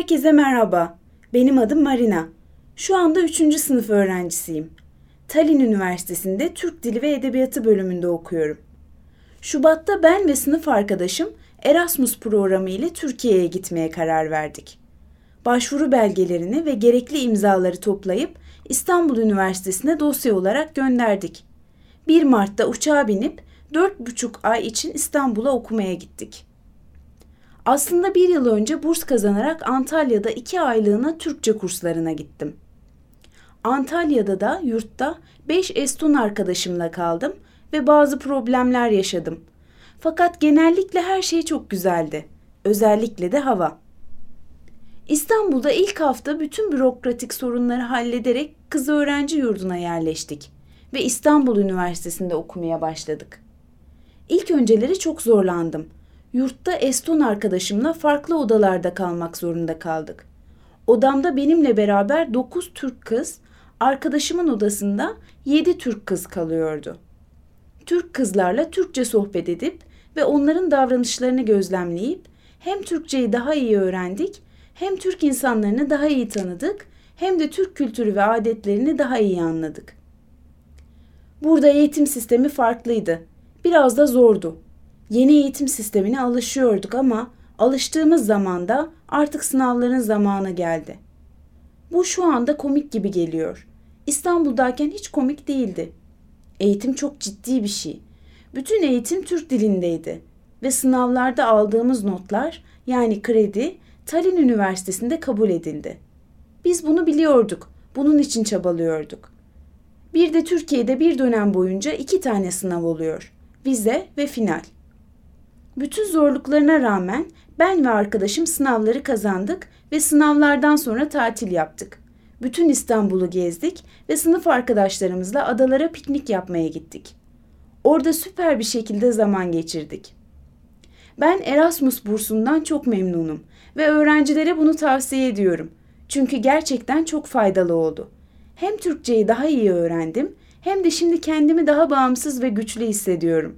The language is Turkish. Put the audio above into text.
Herkese merhaba. Benim adım Marina. Şu anda 3. sınıf öğrencisiyim. Tallinn Üniversitesi'nde Türk Dili ve Edebiyatı bölümünde okuyorum. Şubat'ta ben ve sınıf arkadaşım Erasmus programı ile Türkiye'ye gitmeye karar verdik. Başvuru belgelerini ve gerekli imzaları toplayıp İstanbul Üniversitesi'ne dosya olarak gönderdik. 1 Mart'ta uçağa binip 4,5 ay için İstanbul'a okumaya gittik. Aslında bir yıl önce burs kazanarak Antalya'da iki aylığına Türkçe kurslarına gittim. Antalya'da da yurtta 5 Eston arkadaşımla kaldım ve bazı problemler yaşadım. Fakat genellikle her şey çok güzeldi. Özellikle de hava. İstanbul'da ilk hafta bütün bürokratik sorunları hallederek kız öğrenci yurduna yerleştik ve İstanbul Üniversitesi'nde okumaya başladık. İlk önceleri çok zorlandım. Yurtta Eston arkadaşımla farklı odalarda kalmak zorunda kaldık. Odamda benimle beraber 9 Türk kız, arkadaşımın odasında 7 Türk kız kalıyordu. Türk kızlarla Türkçe sohbet edip ve onların davranışlarını gözlemleyip hem Türkçeyi daha iyi öğrendik, hem Türk insanlarını daha iyi tanıdık, hem de Türk kültürü ve adetlerini daha iyi anladık. Burada eğitim sistemi farklıydı. Biraz da zordu. Yeni eğitim sistemine alışıyorduk ama alıştığımız zaman da artık sınavların zamanı geldi. Bu şu anda komik gibi geliyor. İstanbul'dayken hiç komik değildi. Eğitim çok ciddi bir şey. Bütün eğitim Türk dilindeydi ve sınavlarda aldığımız notlar yani kredi Tallinn Üniversitesi'nde kabul edildi. Biz bunu biliyorduk. Bunun için çabalıyorduk. Bir de Türkiye'de bir dönem boyunca iki tane sınav oluyor. Vize ve final. Bütün zorluklarına rağmen ben ve arkadaşım sınavları kazandık ve sınavlardan sonra tatil yaptık. Bütün İstanbul'u gezdik ve sınıf arkadaşlarımızla adalara piknik yapmaya gittik. Orada süper bir şekilde zaman geçirdik. Ben Erasmus bursundan çok memnunum ve öğrencilere bunu tavsiye ediyorum. Çünkü gerçekten çok faydalı oldu. Hem Türkçeyi daha iyi öğrendim hem de şimdi kendimi daha bağımsız ve güçlü hissediyorum.